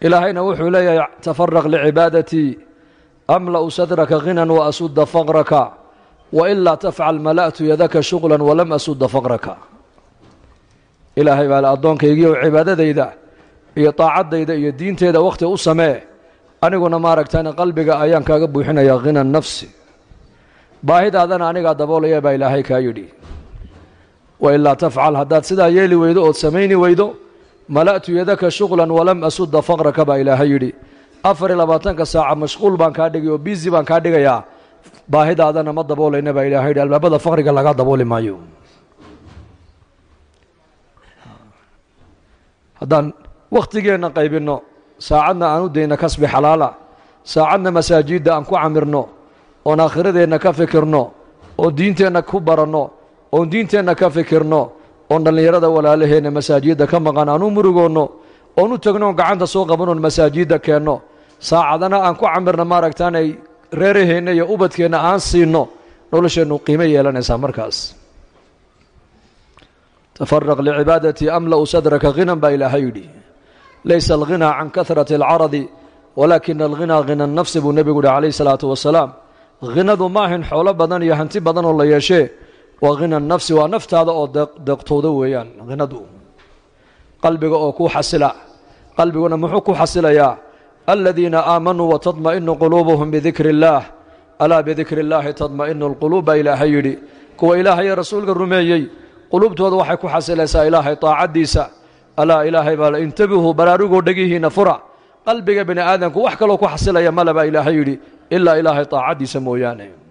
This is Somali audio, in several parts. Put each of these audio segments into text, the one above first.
ilaahayna wuxuu leeyahay tafaraq licibaadatii amla'u sadraka ghinan wa asudda faqraka wa ilaa tafcal mala'tu yadaka shuqlan walam asudda faqraka ilaahay baa addoonkaygiiyow cibaadadayda iyo daacaddayda iyo diinteeda wakhti u samee aniguna maaragtaan qalbiga ayaan kaaga buuxinayaa khina nafsi baahidaadana anigaa daboolaya baa ilaahay kaa yidhi wa ilaa tafcal haddaad sidaa yeeli weydo ood samayni weydo mala'tu yadaka shuqlan walam asudda faqraka baa ilaahay yidhi. Afar iyo labaatanka saaca mashquul baan kaa dhigay oo biisi baan kaa dhigayaa. Baahidaadana ma daboolayna baa ilahay yidhi albaabada faqriga laga dabooli maayo. Haddaan wakhtigeenna qaybinno saacadna aan u dayna kasbi xalaala saacadna masaajidda aan ku camirno oon aakhiradeenna ka fikirno oon diinteenna ku baranno oon diinteenna ka fikirno oon dhallinyarada walaalaheenna masaajidda ka maqan aan u murugoonno oon u tegno gacanta soo qabanoon masaajidda keenno. Saacadana aan ku camirno maaragtaanay reeraheenna iyo ubadkeenna aan siinno nolosheennu qiimo yeelanaysaa markaas. Tafaraq licibaadatii amla'u sadraka khinan baa ilaahay yidhi. Laysa alghinaa can kahrati alcaradi walaakina alghinaa hina nafsi buu nebigu yihi calayhi salaatu wasalaam hinadu maahin xoolo badan iyo hanti badan oo la yeeshee waa hina nafsi waa naftaada oo deeqtooda weeyaan hinadu qalbiga oo ku xasila qalbiguna muxuu ku xasilayaa? Aladiina aamanuu watadma'inu quluubuhum bidikri illaah alaa bidikri illaahi tadma'inu alquluub baa ilaahay yidhi. Kuwa ilaahaye rasuulka rumeeyey quluubtooda waxay ku xasilaysaa ilaahay taacaddiisa. Alaa ilaahay baa intabihuu baraarugoo dhegihiinna fura. Qalbiga bini aadamku wax kaloo ku xasilaya male ilaahay yidhi. Ilaa ilaahay taacaddiisa mooyaane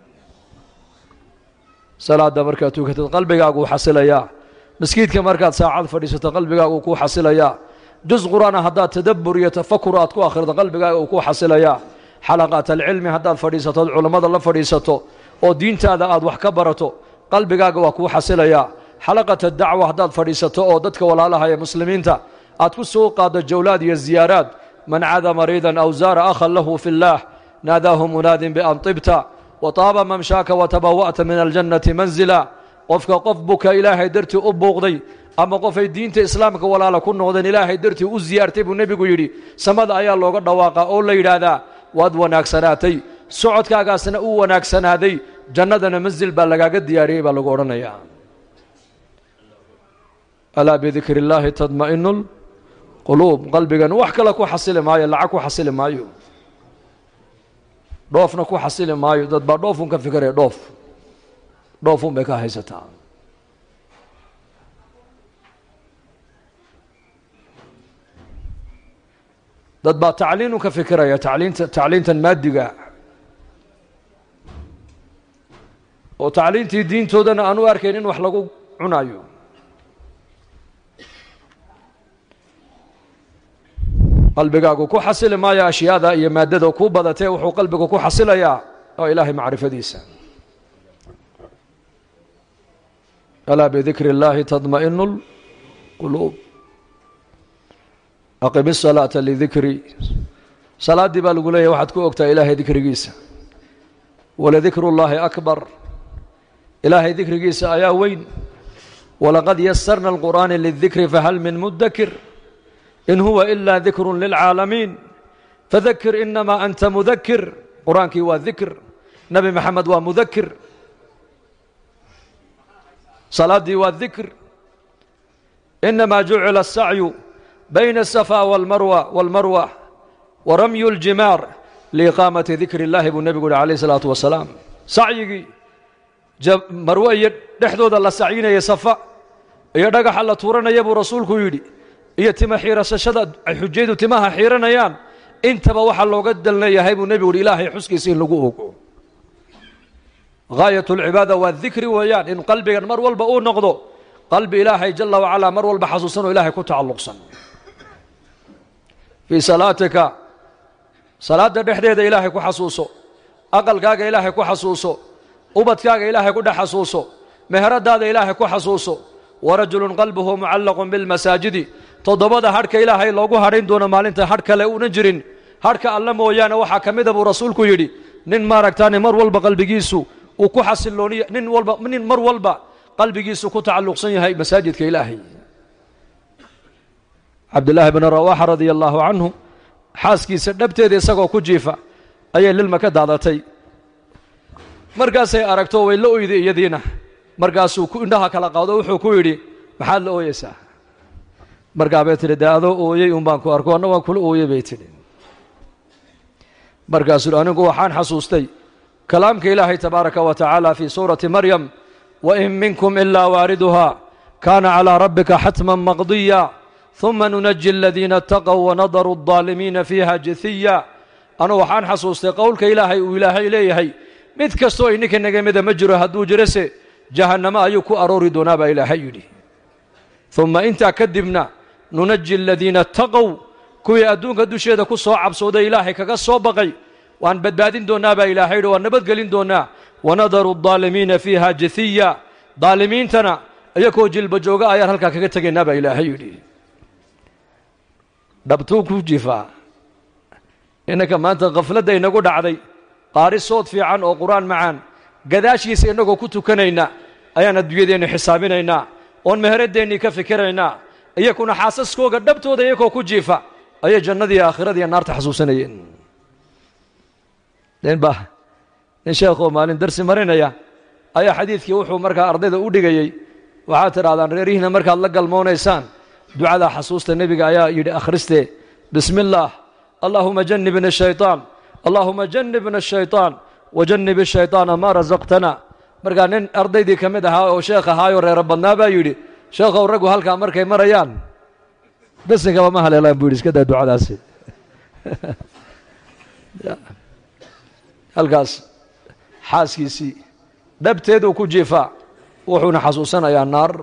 salaadda markaad tukatid qalbigaaguu xasilayaa. Maskiidka markaad saacad fadhiisato qalbigaaguu kuu xasilayaa. Jus qur'aana haddaad tadabbur iyo tafakur aad ku akhrido qalbigaaga uu kuu xasilayaa. Xalaqaat alcilmi haddaad fadhiisatood culammada la fadhiisato oo diintaada aad wax ka barato qalbigaaga waa kuu xasilayaa. Xalaqata dacwa haddaad fadhiisato oo dadka walaalaha ee muslimiinta aad ku soo qaaddo jawlaad iyo ziyaaraad. Man cada mariidan aw zaara akhan lahu fi اllaah naadaahu munaadin bian tibta wa taaba mamshaaka watabawa'ta min aljannati manzila qofka qof buka ilaahay dartii u buuqday ama qofay diinta islaamka walaala ku noqdeen ilaahay dartii u ziyaartay buu nebigu yidhi samada ayaa looga dhawaaqaa oo la yidhaahdaa waad wanaagsanaatay socodkaagaasna uu wanaagsanaaday jannadana mansil baa lagaaga diyaariyey baa lagu odhanayaa alaa bidikri illaahi tadma'inu lquluub qalbigan wax kale ku xasili maayo lacag ku xasili maayo dhoofna ku xasili maayo dad baa dhoofun ka fikiraya dhoof. Dhoofun bay ka haysataa. Dad baa tacliinu ka fikiraya tacliinta tacliintan maadiga oo tacliintii diintoodana aan u arkayn in wax lagu cunayo qalbigaagu ku xasili maayo ashyaada iyo maadada kuu badatee wuxuu qalbigu ku xasilayaa oo ilaahay macrifadiisa alaa bidikri اllaahi tadma'inu اlquluub aqim الsalaata lidikri salaaddii baa lagu leeyahy waxaad ku ogtaa ilaahay dikrigiisa waladikru اllaahi akbar ilaahay dikrigiisa ayaa weyn walaqad yasarna اlqur'aani lidikri fahal min mudakir in huwa ilaa dikrun lilcaalamiin fadakir inamaa anta mudakir qur'aankii waa dikr nebi maxamed waa mudakir salaaddii waa dikr inamaa jucila asacyu bayna asafaa walmarwa walmarwa wa ramyu ljimaar liiqaamati dikri illaahi buu nebigu yihi calayh isalaatu wasalaam sacyigii marwe iyo dhexdooda la sacyinaya safa iyo dhagaxa la tuuranaya buu rasuulku yidhi iyo tima xiirasashada ay xujaydu timaha xiiranayaan intaba waxaa looga dalnayahay buu nebigu uhi ilaahay xuskiisa in lagu ogo. Gaayat اlcibaada waa dikri weeyaan in qalbigan mar walba uu noqdo qalbi ilaahay jala wacalaa mar walba xasuusanoo ilaahay ku tacalluqsan. Fii salaatika salaadda dhexdeeda ilaahay ku xasuuso aqalkaaga ilaahay ku xasuuso ubadkaaga ilaahay ku dhex xasuuso meheradaada ilaahay ku xasuuso warajulun qalbuhu mucallaqun bilmasaajidi toddobada hadhka ilaahay loogu hadhayn doono maalinta hadh kale una jirin. Hadhka alla mooyaane waxaa ka mida buu rasuulku yidhi nin maaragtaani mar walba qalbigiisu uu ku xasilooniya nin walba nin mar walba qalbigiisu ku tacalluqsan yahay masaajidka ilaahay. Cabdillaahi bn rawaaxa radia allaahu canhu xaaskiisa dhabteeda isagoo ku jiifa ayay lilma ka daadatay. Markaasay aragto way la oyday iyadiina. Markaasuu indhaha kala qaado wuxuu ku yidhi maxaad la ooyeysaa markaa bay tidhi dee adoo ooyey un baan ku arko anna waan kula ooyey bay tidhi markaasuu anigu waxaan xasuustay kalaamka ilaahay tabaaraka wa tacaala fii suurati maryam wain minkum ilaa waariduha kaana calىa rabbika xatman maqdiya ثuma nunaji aladiina اtaqow wanadaru الظaalimiina fiiha jithiya anugu waxaan xasuustay qowlka ilaahay uu ilaahay leeyahay mid kastoo ininka naga mida ma jiro hadduu jirase jahannamo ayuu ku aroori doonaa baa ilaahay yidhi uma intaa kadibna nunaji aladiina taqow kuwii adduunka dusheeda ku soo cabsooday ilaahay kaga soo baqay waan badbaadin doonnaa baa ilaahay dhi waan nabadgelin doonaa wanadaru daalimiina fiiha jahiya daalimiintana iyakoo jilba jooga ayaan halkaa kaga tegaynaa baa ilaahay yidhi dhabtuu ku jifaa. Innanka maanta khafladda inagu dhacday qaari sood fiican oo qur'aan macaan gadaashiisa inagoo ku tukanayna ayaan adduunyadeennii xisaabinaynaa oon meheraddeenni ka fikiraynaa iyakuna xaasaskooga dhabtooda iyakoo ku jiifa ayay jannadii aakhiradiiyo naarta xasuusanayeen nin ba nin sheekhoo maalin darsi marinaya ayaa xadiidkii wuxuu markaa ardayda u dhigayey waxaad tidhahdaan reerihiina markaad la galmoonaysaan ducadaa xasuusta nebiga ayaa yidhi akhristee bismi اllaah allahuma janibna الshayطaan allahuma janibna الshayطaan wajanib الshayطaana maa rasaqtana markaa nin ardaydii ka mid ahaa oo sheekh ahaayoo reero badnaa baa yidhi sheekhow raggu halkaa markay marayaan. Besinkaba ma haleelaan bu yidhi iska daa ducadaasi. Halkaas xaaskiisii. Dhabteeduu ku jiifaa wuxuuna xasuusanayaa naar.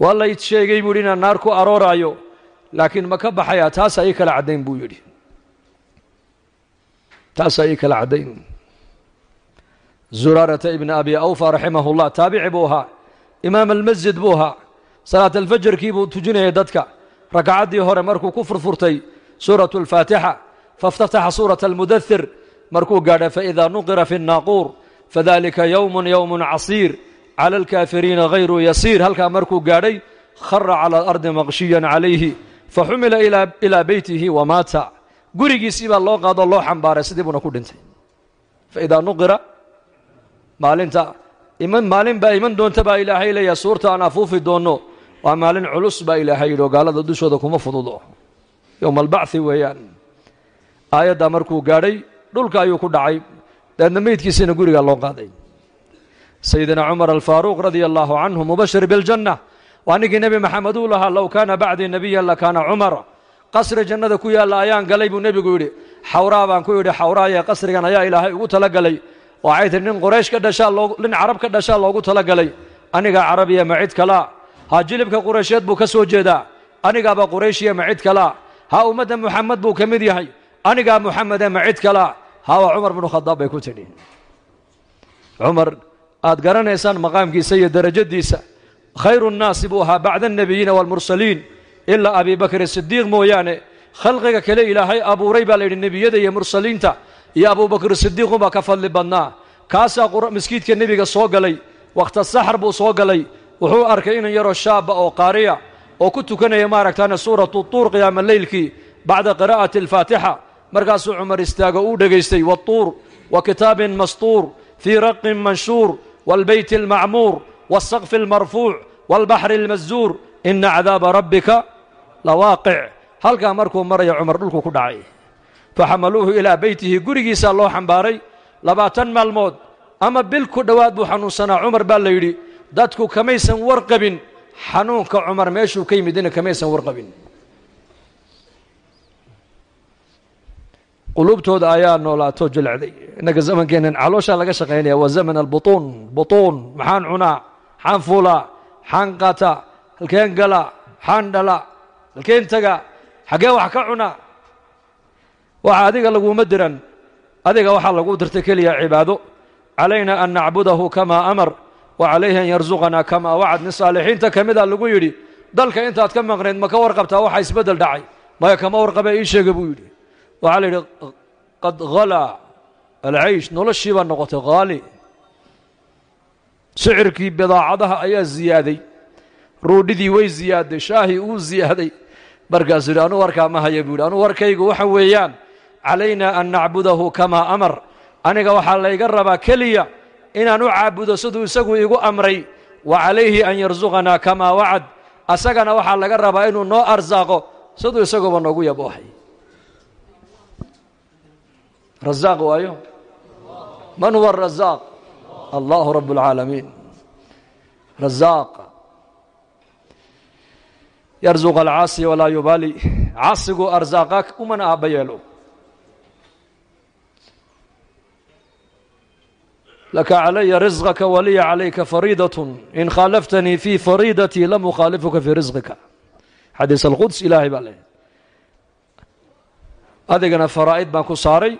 Waa lay sheegay buu yidhi inaan naar ku arooraayo laakiin ma ka baxayaa taasaa ii kala caddayn buu yidhi. Taasaa ii kala caddayn. Zuraarata ibni abi awfa raximahu llah taabici buu ahaa imaam almasjid buu ahaa salaat alfajarkii buu tujinayay dadka ragcaddii hore markuu ku furfurtay suuratu alfaatixa fاftataxa suuraة almudathir markuu gaadha faإida nuqira fi الnaaquur fadalika yowm yowm casiir calى اlkaafiriina hayru yasiir halkaa markuu gaadhay khara calى اlardi maqshiya calayhi faxumila ilaa beytihi wamaata gurigiisii baa loo qaadoo loo xambaaray sidii buuna ku dhintay faidaa nuqira maalinta iman maalin baa iman doonta baa ilaahay leeyahay. Suurta aan afuufi doonno waa maalin culus baa ilaahay yidhi oo gaalada dushooda kuma fududo. Yowma weeyaan. Aayaddaa markuu gaadhay dhulka ayuu ku dhacay. Deedna meydkiisiina gurigaa loo qaaday. Sayidina cumar alfaaruuq radia allaahu canhu mubashir biljanna waa ninkii nebi maxamed uu lahaa low kaana bacdii nebiyan lakaana cumar. Qasri jannada ku yaalla ayaan galay buu nebigu yidhi. Xawraa baan ku yidhi xawraayee qasrigan ayaa ilaahay ugu tala waxay tihi nin qoraysh ka dhashaa loo nin carab ka dhashaa loogu tala galay anigaa carabiya ma cid kalaa ha jilibka quraysheed buu ka soo jeedaa anigaaba qurayshiya ma cid kalaa ha ummadda muxamed buu ka mid yahay anigaa muxamede ma cid kalaa hawa cumar binu khadaab bay ku tidhi. Cumar aad garanaysaan maqaamkiisa iyo derajadiisa khayru nnaasi buu ahaa bacda annebiyiina waalmursaliin ilaa abi bakri sidiiq mooyaane khalqiga kale ilaahay abuuray baa layidhi nebiyada iyo mursaliinta iyo abubakr sidiiqunbaa ka fadli badnaa kaasaa maskiidka nebiga soo galay wakhta saxar buu soo galay. Wuxuu arkay inan yaroo shaaba oo qaariya oo ku tukanaya maaragtaane suuratu tuur qiyaama leylkii bacda qiraa'ati alfaatixa. Markaasuu cumar istaago uu dhegaystay waatuur wa kitaabin mastuur fii raqin manshuur waalbeyti almacmuur waasaqfi almarfuuc waalbaxri almasduur ina cadaaba rabbika lawaaqic halkaa markuu maraya cumar dhulku ku dhacay faxamaluuhu ilaa beytihi gurigiisaa loo xambaaray labaatan maalmood ama bil ku dhowaad buu xanuunsanaa cumar baa la yidhi dadku kamaysan warqabin xanuunka cumar meeshuu ka yimidina kamaysan warqabin. Quluubtooda ayaa noolaato jilcday. Innaga zamankeennan calooshaa laga shaqaynaya waa zaman albutuun butuun maxaan cunaa maxaan fuulaa maxaan qaataa halkeen galaa maxaan dhalaa halkeen tagaa xaggee wax ka cunaa waxa adiga laguma diran. Adiga waxaa lagu dirtay keliya cibaado. Calayna an nacbudahu kamaa amar wa calayhi an yarsuqanaa kamaa wacad. Nin saalixiinta ka mida lagu yidhi dalka intaad ka maqnayd ma ka warqabtaa waxa isbeddel dhacay. Maya kama warqabee ii sheega buu yidhi. Waxaa la yidhi qad halaa alcaysh. Noloshii baa noqotay haali sicirkii bidaacadaha ayaa ziyaaday. Roodhidii way ziyaaday shaahii uu ziyaaday. Markaasuu yidhi anuu warkaa ma haya buu yidhi. Anuu warkaygu waxa weeyaan calaynaa an nacbudahu kamaa amar. Aniga waxaa layga rabaa keliya inaan u caabudo siduu isagu igu amray wa calayhi an yarsuqanaa kamaa wacad. Asagana waxaa laga rabaa inuu noo arsaaqo siduu isaguba noogu yaboohay. Razaaq waayo? Man huwa arazaaq allahu rabb اlcaalamiin razaaq. Yarzuq alcaasi walaa yubaali caasigu arsaaqa umana aabba yeelo laka calaya risqaka waliya calayka fariidaة in khaalaftanii fii fariidatii lam ukhaalifuka fii risqika xadiis alquds ilaahay baa leh adigana faraa'id baan ku saaray.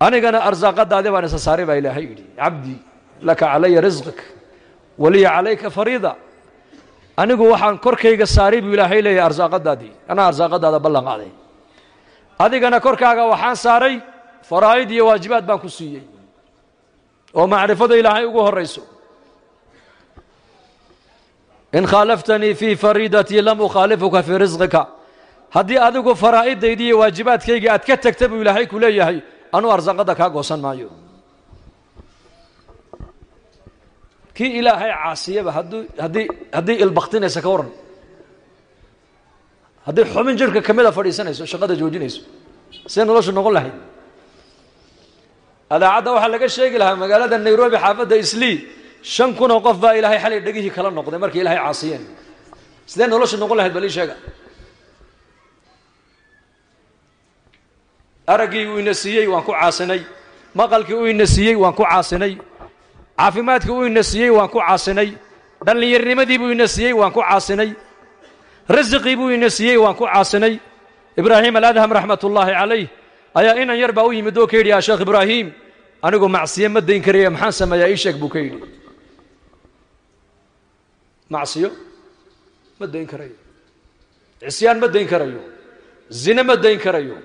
Anigana arsaaqadaadi baan isa saaray baa ilaahay yidhi cabdii laka calaya risqik waliya calayka fariida anigu waxaan korkayga saaray buu ilaahay leeyahay arsaaqadaadii anaa arsaaqadaada ballan qaaday. Adigana korkaaga waxaan saaray faraa'id iyo waajibaad baan ku siiyey oo macrifada ilaahay ugu horayso in khaalaftanii fii fariidatii lam ukhaalifuka fii risqika haddii adigu faraa'idaydi iyo waajibaadkayga aad ka tegta buu ilaahay ku leeyahay anuu arsaaqada kaa goosan maayo. Kii ilaahay caasiyaba hadduu haddii haddii ilbaktinaysa ka waran haddii xubin jirhka ka mida fadhiisanayso shaqada joojinayso. See noloshu noqon lahayd adaacadda waxaa laga sheegi lahaa magaalada nairobi xaafadda islii. Shan kun oo qof baa ilaahay xalay dhegihii kala noqday markay ilaahay caasiyeen. Sidee noloshu noqon lahayd bal ii sheega? Araggii uu ina siiyey waan ku caasinay. Maqalkii uu ina siiyey waan ku caasinay. Caafimaadkii uu ina siiyey waan ku caasinay. Dhallinyarnimadii buu ina siiyey waan ku caasinay. Rasiqii buu ina siiyey waan ku caasinay. Ibraahim aladham raxmat ullaahi calayh ayaa inan yar baa u yimid oo ka yidhi yaa sheekh ibraahim anigu macsiye ma dayn karaya maxaan sameeyaa? Ii sheeg buu ka yidhi. Macsiyo ma dayn karayo. Cisyaan ma dayn karayo. Zine ma dayn karayo.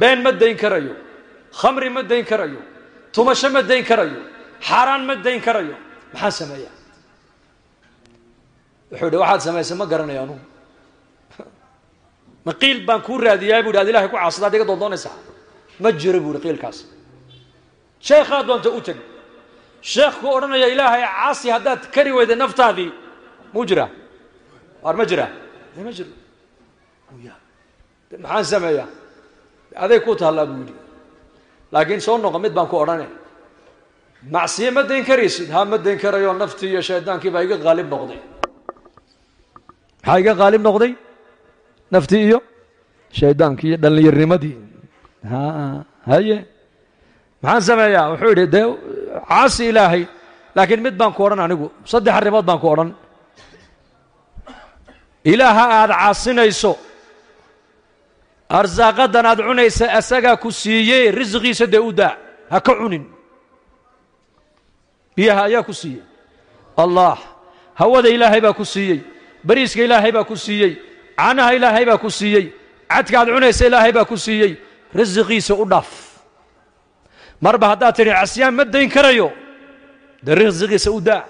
Been ma dayn karayo. Khamri ma dayn karayo. Tumasho ma dayn karayo. Xaaraan ma dayn karayo. Maxaan sameeyaa? Wuxuu idhi waxaad samaysay ma garanayo anugu ma baan kuu raadiyaa bu yidhi ad ilahay ku caasada ad iga doondoonaysaa ma jiro buu ihi qiilkaas sheekhaa doonta u teg. Sheekhku odhanaya ilaahay caasi haddaad kari weyday naftaadii muu jiraa waar ma jiraa ma jiro maxaan sameeyaa? Aday ku taallaa buu yidhi. Laakiin soo noqo mid baan ku odhane. Macsiye ma dayn karaysid? Ha ma dayn karayo naftii iyo shaydaankii baa iga qaalib noqday. Maxaa iga qaalib noqday? Naftii iyo shaydaankii iyo dhallinyarnimadii haye maxaan sameeyaa? Wuxuu yidhi dee caasi ilaahay laakiin mid baan ku odhan anigu. Saddex arrimood baan ku odhan. Ilaaha aada caasinayso. Arsaaqadan aad cunaysa asagaa ku siiyey risqiisa dee u daa. Ha ka cunin. Biyaha ayaa ku siiyey. Allah hawada ilaahay baa ku siiyey. Bariiska ilaahay baa ku siiyey. Caanaha ilaahay baa ku siiyey. Cadka aad cunaysa ilaahay baa ku siiyey. Risiqiisa u dhaaf marba haddaad tidhi casyaan ma dayn karayo. Dee risiqiisa u daa.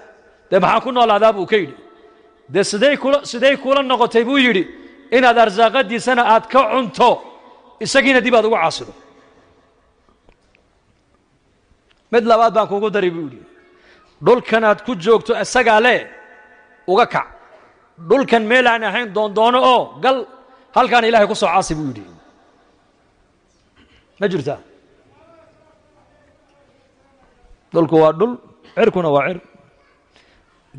Dee maxaan ku noolaadaa buu ka yidhi? Dee siday kula siday kula noqotay buu yidhi inaad arsaaqadiisana aad ka cunto isagiina dib aad ugu caasido mid labaad baan kuugu dari buu yidhi dhulkan aad ku joogto isagaa le uga kac. Dhulkan meel aan ahayn doondoono oo gal halkaana ilaahay ku soo caasi buu yidhi. Ma jirtaa dhulku waa dhul cirkuna waa cir.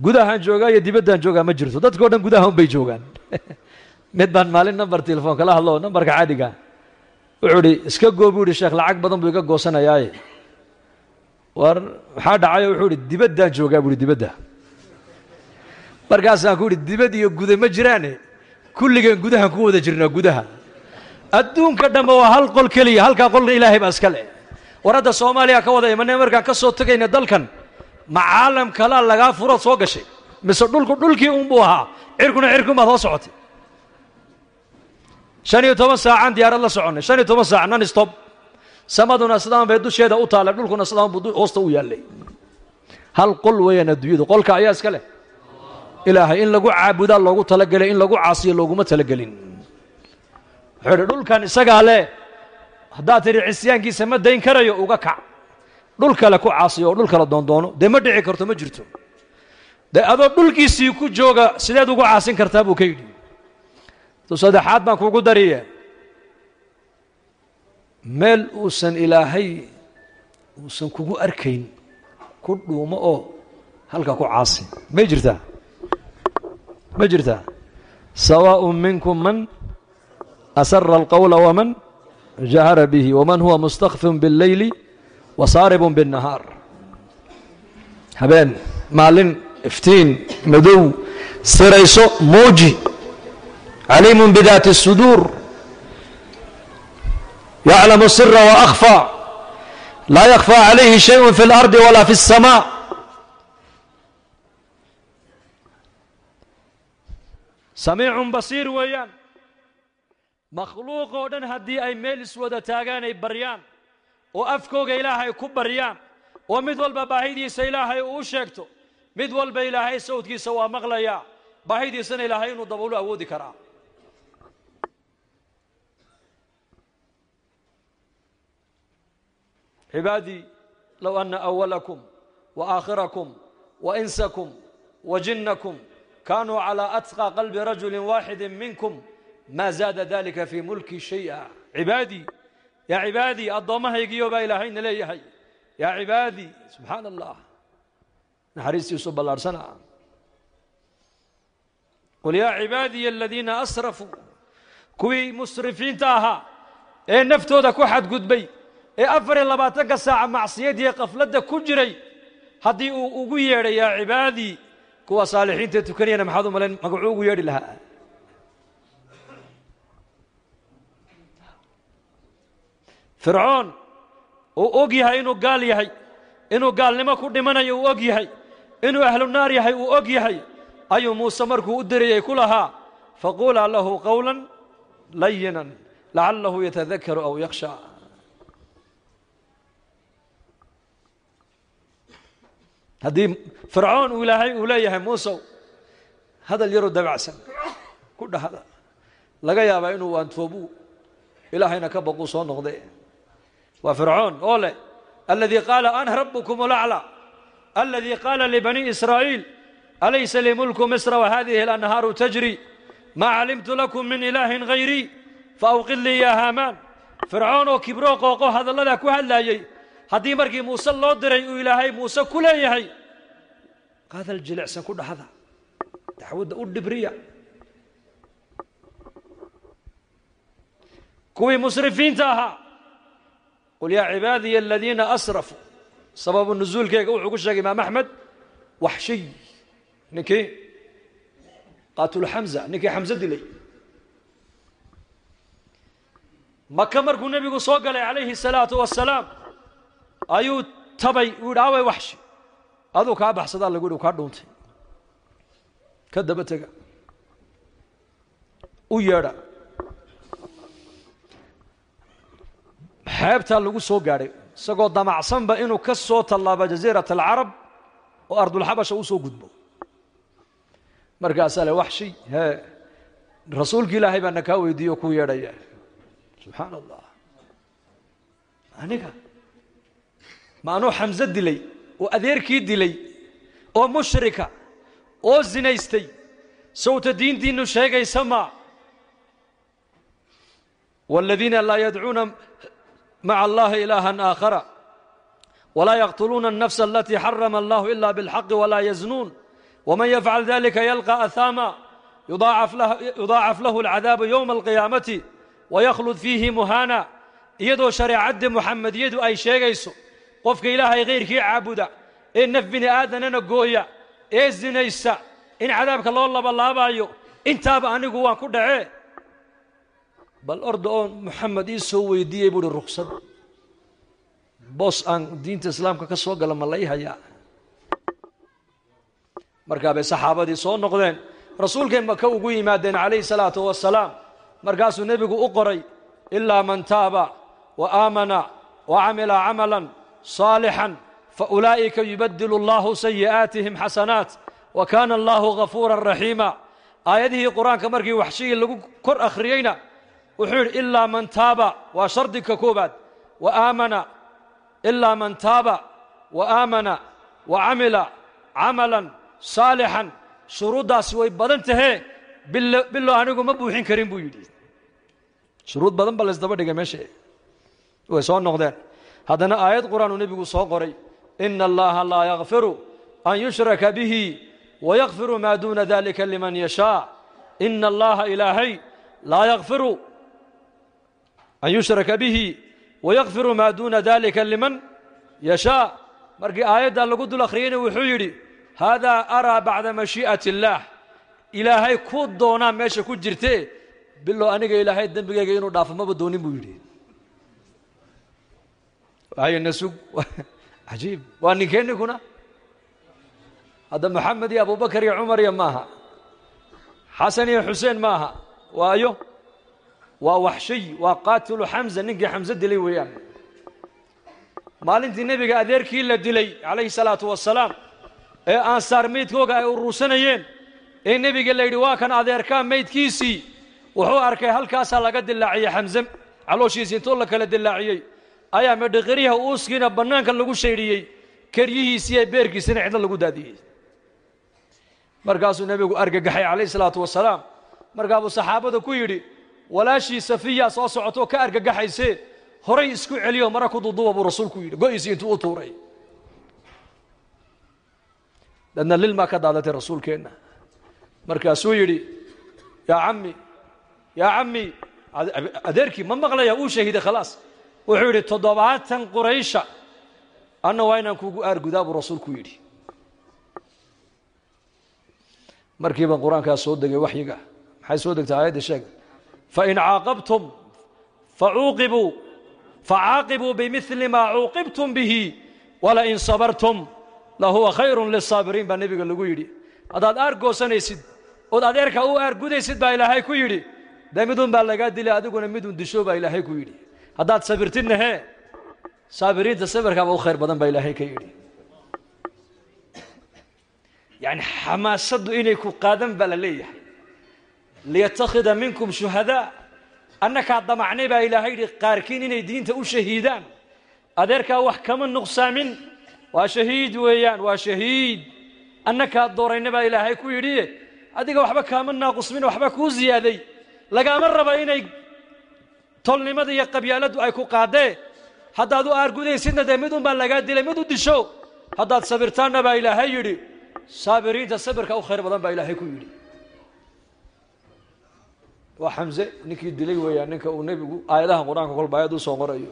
Gudahaan joogaa iyo dibaddaan joogaa ma jirto. Dadkao dhan gudaha un bay joogaan. Mid baan maalin number telefoon kala hadlo numbarka caadiga. Wuxuu idhi iska goo buu ihi sheekh lacag badan buu iga goosanayaaye war maxaa dhacayo wuxuu idhi dibaddaan joogaa buu ihi dibadda. Markaasaan ku idhi dibad iyo guda ma jiraane. Kulligeen gudahan ku wada jirnaa gudaha. Adduunka dhanba waa hal qol keliya halkaa qolna ilaahay baa iska leh war hadda soomaaliya ka wada imanay markaan ka soo tegayna dalkan? Ma caalam kalaa lagaa furood soo gashay. Mise dhulku dhulkii unbuu ahaa. Cirkuna cirkunbaad hoo socotay. Shan iyo toban saacaan diyaarad la soconnay shan iyo toban saac non stop. Samaduna sidaan bay dusheeda u taallay dhulkuna sidaan buu hoosta u yaallay. Hal qol weeyaan adduunyadu. Qolka ayaa iska leh. Ilaahay in lagu caabudaa loogu talagelay in lagu caasiyo looguma talagelin wuxuu idhi dhulkan isagaa leh haddaad tidhi cisyaankiisa ma dayn karayo uga kac. Dhul kale ku caasiyo oo dhul kale doondoono. Dee ma dhici karto ma jirto. Dee adoo dhulkiisii ku jooga sideed ugu caasin kartaa buu ka yidhi. Saddexaad baan kuugu dariye meel uusan ilaahay uusan kugu arkayn ku dhuumo oo halka ku caasi may jirtaa ma jirtaa sawaaء minkum man asara alqowla waman jahara bihi waman huwa mustakfin biاlleyli wasaaribun biالnahaar habeen maalin iftiin madow sirayso muuji caliimun bidaati الsuduur yaclamu sira waأkhfى laa yakfى calayhi shayء fi اlardi wala fi الsamاء samiicun basiir weeyaan makhluuq oo dhan haddii ay meel iswada taagaan ay baryaan oo afkooga ilaahay ku baryaan oo mid walba baahidiisa ilaahay uu sheegto mid walba ilaahay sawdkiisa waa maqlayaa baahidiisana ilaahay inuu daboolu awoodi karaa. Cibaadii low ana awalakum wa aakhirakum wa insakum wa jinnakum kanuu calى atqى qalbi rajuli waaxidi minkum ma zaada dalika fii mulki shayئa cibaadii yaa cibaadii addoommahaygiyo baa ilaahayna leeyahay yaa cibaadii subxaana allah naxariistiisu ballaarhsana qul yaa cibaadiya aladiina asrafuu kuwii musrifiinta ahaa ee naftooda ku xadgudbay ee afar iyo labaatanka saaca macsiyadii qafladda ku jiray haddii uu ugu yeedhay yaa cibaadii kuwa saalixiinta tukanayana maxaad u malayn magacuu ugu yeedhi lahaa fircoon uu og yahay inuu gaal yahay inuu gaalnimo ku dhimanayo uu og yahay inuu ahlu naar yahay uu og yahay ayuu muuse markuu u dirayay ku lahaa faquulaa lahu qowla layinan lacalahu yatadakaru aw yakhsha. Haddii fircoon uu ilaahay uu leeyahay muusow hadal yaroo dabacsan ku dhahda laga yaabaa inuu waantoobu ilaahayna ka baquu soo noqde waa fircoon oo leh aladii qaala ana rabukum alaclى aladii qaala libani israa'iil alaysa lii mulku misra wahadihi اlanhaaru tajri. Ma calimtu lakum min ilaahin hayrii faawqid lii ya haamaan fircoon oo kibroo qooqo hadalladaa ku hadlaayey haddii markii muuse loo diray uu ilaahay muuse ku leeyahay qaadal jilicsan ku dhahda dacwadda u dhibriya. Kuwii musrifiinta ahaa qul yaa cibaadiya aladiina asrafuu sababu nusuulkeyga wuxuu ku sheegay imaam axmed waxshiy. Ninkii qaatulxamza ninkii xamse dilay. Maka markuu nebigu soo galay calayhi الsalaatu wasalaam ayuu tabay uu yidhi away waxshi aduu kaa baxsadaa lagu yidhi u kaa dhuuntay. Ka daba tega. U yeedha xeebtaa lagu soo gaadhay isagoo damacsanba inuu ka soo tallaabo jaziirat alcarab oo ardulxabasha u soo gudbo. Markaasaa le waxshi hee rasuulki ilaahay baana kaa weydiiye o ku yeedhaya. Subxaana allah aniga ma anuu xamse dilay oo adeerkii dilay oo mushrika oo zinaystay sawta diintiinu sheegaysa maa? Wاladiina laa yadcuuna maca الله ilaahan aakhara ولا yaqtuluuna alnafsa alatii xarama allahu ila bilxaqi walaa yaznuun wman yafcal dalika yalqa ahaama yudaacaf lahu alcadaabu yowma alqiyaamati wayahlud fiihi muhaana iyadoo shareecadda muxamediyadu ay sheegayso qofka ilaahay kayrkii caabuda ee naf bini aadanana gooya ee sinaysa in cadaabka loo labalaabayo intaaba anigu waan ku dhacee bal orda oo moxamed ii soo weydiiyey buuhi ruksad boos aan diinta islaamka ka soo gala ma lay hayaa markaa bay saxaabadii soo noqdeen rasuulkay maka ugu yimaadeen calayhi salaatu wasalaam markaasuu nebigu u qoray ilaa man taaba wa aamana wa camila camalan صaalixا faulaa'ika yubadilu allahu sayi'aatihim xasanaat wa kaana allahu gafuura raxiima aayadihii qur'aanka markii waxshigii lagu kor akhriyeyna wuxuu yidhi ilaa man taaba. Waa shardika koobaad wa aamana. Ilaa man taaba. Wa aamana. Wa camila camalan. Saalixan shuruuddaasi way badan tahee bilo anigu ma buuxin karin buu yidhi. Shuruud badan ba laysdaba dhigay meesha. Way soo noqdeen. Haddana aayad qur'aanuu nebigu soo qoray. Ina allaha laa yakfiru an yushraka bihi wayakfiru maa duuna dalika liman yashaa. Ina allaha ilaahay laa yakfiru an yushraka bihi wayakfiru maa duuna dalika liman yashaa markii aayaddaa lagu dul akhriyeyna wuxuu yidhi haadaa araa bacda mashii'ati illaah ilaahay ku doonaa meesha ku jirte bilow aniga ilaahay dembigayga inuu dhaafo maba doonin buu yidhi waayna sug cajiib waa ninkeennikuna hadda moxamed iyo abubakar iyo cumar iyo maaha xasan iyo xuseen maaha waayo waa waxshiy waa qaatilu xamza ninkii xamse dilay weeyaan. Maalintii nebiga adeerkii la dilay calayhi salaatu wasalaam ee aansaar meydkooga ay uruursanayeen ee nebiga la yidhi waa kan adeerkaa meydkiisii. Wuxuu arkay halkaasaa laga dilaaciyey xamse calooshiisii intoo la kala dilaaciyey ayaa medhiqiryaha uuskiina bannaanka lagu shaydhiyey keryihiisii ee beerkiisina cidlo lagu daadiyey. Markaasuu nebigu argagaxay calayhi salaatu wasalaam markaa buu saxaabada ku yidhi walaashii safiya soo socotoo ka argagaxaysee horay isku celiyo mara ku duuduuba buu rasuulku yidhi go-iisii intuu u tuuray. Dadna lilmaa ka daadatay rasuulkeenna. Markaasuu yidhi yaa cammi yaa cammi adeerkii ma maqlaya uu shahiiday khalaas. Wuxuu yidhi toddobaatan quraysha anna waa inaan kuugu aargudaa buu rasuulku yidhi. Markiiba qur'aankaa soo degay waxyiga. Maxay soo degtay aayadda sheeg fain caaqabtum facuuqibuu facaaqibuu bimili maa cuuqibtum bihi walain sabartum lahuwa khayrun lisaabiriin baa nebiga lagu yidhi haddaad aargoosanaysid ood adeerkaa u aargudaysid baa ilaahay ku yidhi dee midun baa lagaa dilay adiguna midun disho baa ilaahay ku yidhi haddaad sabirtidna hee saabiriinta sabirkaaba u khayr badan baa ilaahay ka yidhi yani xamaasaddu inay ku qaadan baa la leeyahay liyattakhida minkum shuhadaa annakaa damacnay baa ilaahay yidhi qaarkiin inay diinta u shahiidaan adeerkaa wax kama nuqsaamin waa shahiid weeyaan waa shahiid annakaa doorayna baa ilaahay ku yidhi adiga waxba kaama naaqusmin waxba kuu ziyaaday lagaama raba inay tolnimada iyo qabyaaladdu ay ku qaadee haddaad u aargudaysidna dee mid un baa lagaa dilay mid u disho haddaad sabirtaanna baa ilaahay yidhi saabiriinta sabirka u khayr badan baa ilaahay ku yidhi waa xamse ninkii dilay weeyaan ninka uu nebigu aayadaha qur-aanka kolba aayad u soo qorayo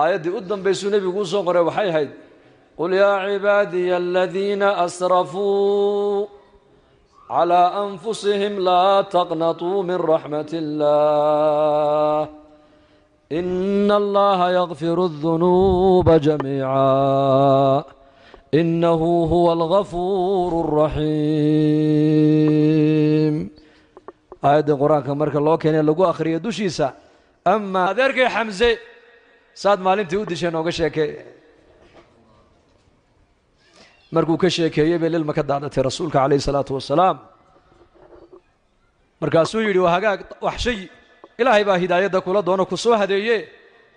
aayaddii u dambaysuu nebigu u soo qoray waxay ahayd qul yaa cibaadiya aladiina asrafuu calىa anfusihim laa taqnatuu min raxmat اllah ina allaha yakfiru الdunuuba jamiica inahu huwa algafuur الraxiim aayaddii qur'aanka marka loo keenay lagu akhriyo dushiisa ama adeerkay xamse saad maalintii u disheen ooga sheekee markuu ka sheekeeyey bay lilma ka daadatay rasuulka calayh isalaatu wasalaam markaasuu yidhi waa hagaag waxshay ilaahay baa hidaayadda kula doono ku soo hadeeye.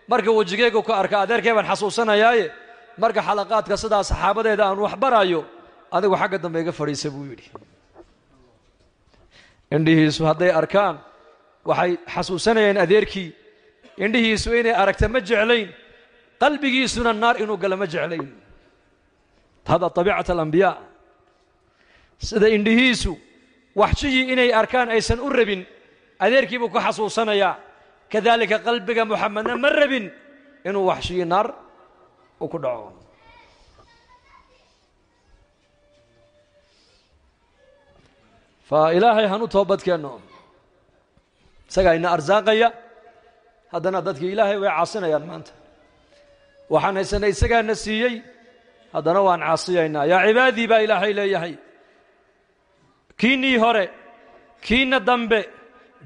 Marka wejigeygu ka arka adeerkay baan xasuusanayaaye. Marka xalaqaadka sidaa saxaabadeeda aan wax baraayo adigu xagga dambe iga fadhiisa buu yidhi indhihiisu hadday arkaan waxay xasuusanayeen adeerkii. Indhihiisu inay aragta ma jeclayn qalbigiisuna naar inuu gala ma jeclayn. Hada abiicat alambiyaa sida indhihiisu waxshiyii inay arkaan aysan u rabin adeerkii buu ku xasuusanayaa. Kadaalika qalbiga muxamedna ma rabin inuu waxshiyii naar u ku dhaco fa ilaahay hanu toobadkeenno. Isagaa ina arsaaqaya haddana dadkii ilaahay way caasinayaan maanta. Waxaan haysanay isagaana siiyey haddana waan caasiyaynaa. Yaa cibaadii baa ilaahay leeyahay. Kiinnii hore kiinna dambe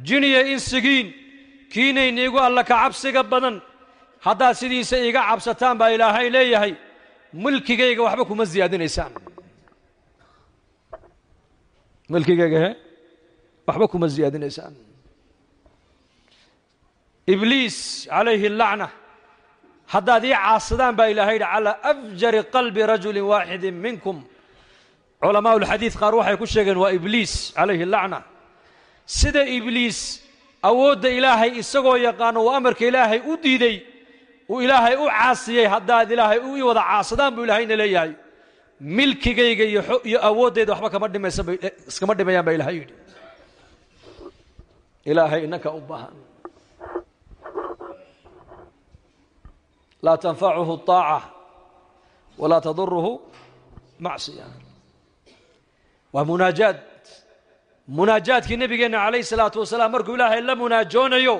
jiniya insigiin kiinayniigu alla ka cabsiga badan haddaad sidiisa iiga cabsataan baa ilaahay leeyahay mulkigayga waxba kuma siyaadinaysaan mulkigayga he waxba kuma siyaadinaysaan ibliis calayhi lacna haddaad ii caasadaan baa ilaahay yidhi calaa afjari qalbi rajulin waaxidin minkum culamaa ulxadiid qaar waxay ku sheegeen waa ibliis calayhi lacna sida ibliis awoodda ilaahay isagoo yaqaano uu amarka ilaahay u diiday uu ilaahay u caasiyey haddaad ilaahay ii wada caasadaan buu ilaahayna leeyahay milkigayga iyo iyo awooddayda waxba kama dhimaysan bay iskama dhimayaan baa ilahay yidhi ilaahay innaka u baahan laa tanfacuhu طaaca walaa taduruhu macsiya waa munaajaad munaajaadkii nebigeenna calayh salaatu wasalaam markuu ilaahay la munaajoonayo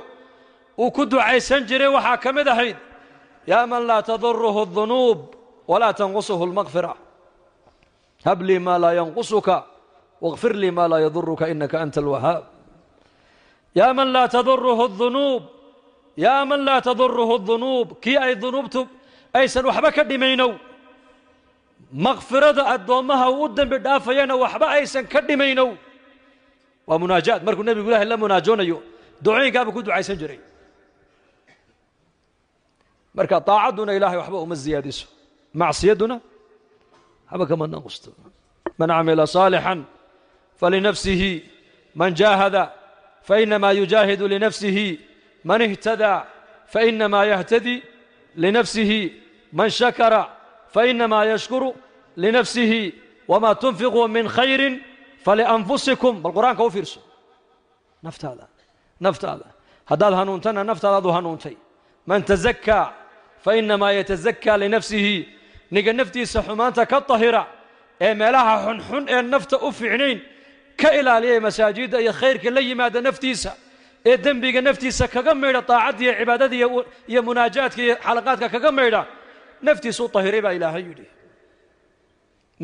uu ku ducaysan jiray waxaa ka mid ahayd yaa man laa taduruhu الdunuub walaa tanqusuhu اlmaqfira hab lii maa laa yanqusuka wاغfir lii maa laa yaduruka inaka anta alwahaab yaa man laa taduruhu الdunuub yaa man laa taduruhu الdunuub kii ay dunuubtu aysan waxba ka dhimaynow makfirada addoommaha uu u dembi dhaafayana waxba aysan ka dhimaynow waa munaajaad markuu nebigu ilaahay la munaajoonayo ducooyinkaabuu ku ducaysan jiray marka daacadduna ilaahay waxba uma ziyaadiso macsiyadduna waxba kama naqusto man camila صaalixan falinafsihi man jaahada fainamaa yujaahidu linafsihi man اhtadaa fainamaa yahtadi linafsihi man shakara fainamaa yashkuru linafsihi wmaa tunfiquu min khayri falianfusikum bal qur'aanka u fiirso naftaada naftaada haddaad hanuuntana naftaada hanuuntay man tazakkaa fainamaa yatazakaa linafsihi ninka naftiisa xumaanta ka tahira ee meelaha xunxun ee nafta u fiicnayn ka ilaaliyay masaajidda iyo khayrka la yimaada naftiisa ee dembiga naftiisa kaga maydha daacadda iyo cibaadada iyo munaajaadka iyo xalaqaadka kaga maydha naftiisa u tahiray baa ilaahay yidhi.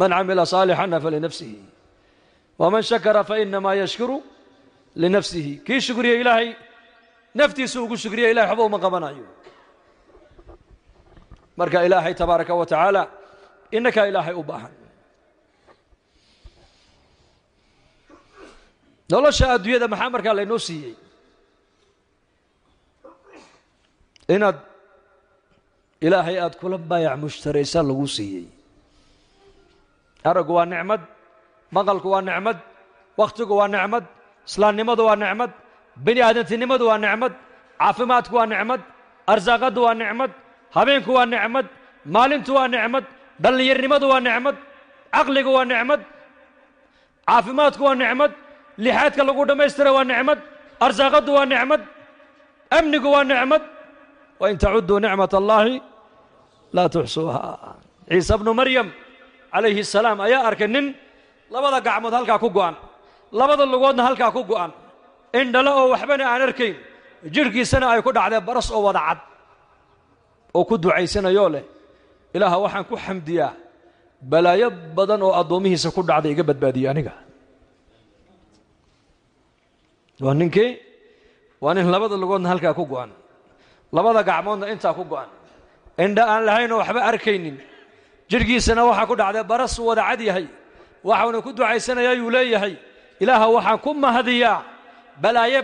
Man camila saalixana falinafsihi waman shakara fainamaa yashkuru linafsihi kii shukriya ilaahay naftiisa ugu shukriya ilahay waxba uma qabanayo marka ilaahay tabaaraka wa tacaala inakaa ilaahay u baahan. Nolosha adduunyada maxaa markaa laynoo siiyey? Inaad ilaahay aad kula baayac mushtaraysa lagu siiyey. Araggu waa nicmad maqalku waa nicmad wakhtigu waa nicmad islaamnimadu waa nicmad bini aadantinimadu waa nicmad caafimaadku waa nicmad arsaaqaddu waa nicmad habeenku waa nicmad maalintu waa nicmad dhallinyarnimadu waa nicmad caqligu waa nicmad caafimaadku waa nicmad lixaadka lagu dhammaystira waa nicmad arsaaqaddu waa nicmad amnigu waa nicmad. Wain tacudduu nicmat allaahi laa tuxsuuha. Ciise bnu maryam calayhi salaam ayaa arkay nin labada gacmood halkaa ku go'an labada lugoodna halkaa ku go'an indhale oo waxbana aan arkayn jidhkiisana ay ku dhacdee baras oo wada cad oo ku ducaysanayoo leh ilaaha waxaan ku xamdiyaa balaayo badan oo addoommihiisa ku dhacday iga badbaadiyey aniga. Waa ninkii waa nin labada lugoodna halkaa ku go'an labada gacmoodna intaa ku go'an. Indha aan lahaynoo waxba arkaynin. Jidhkiisana waxaa ku dhacday baras wada cad yahay. Waxauna ku ducaysanayaa yuu leeyahay ilaaha waxaan ku mahadiyaa balaayo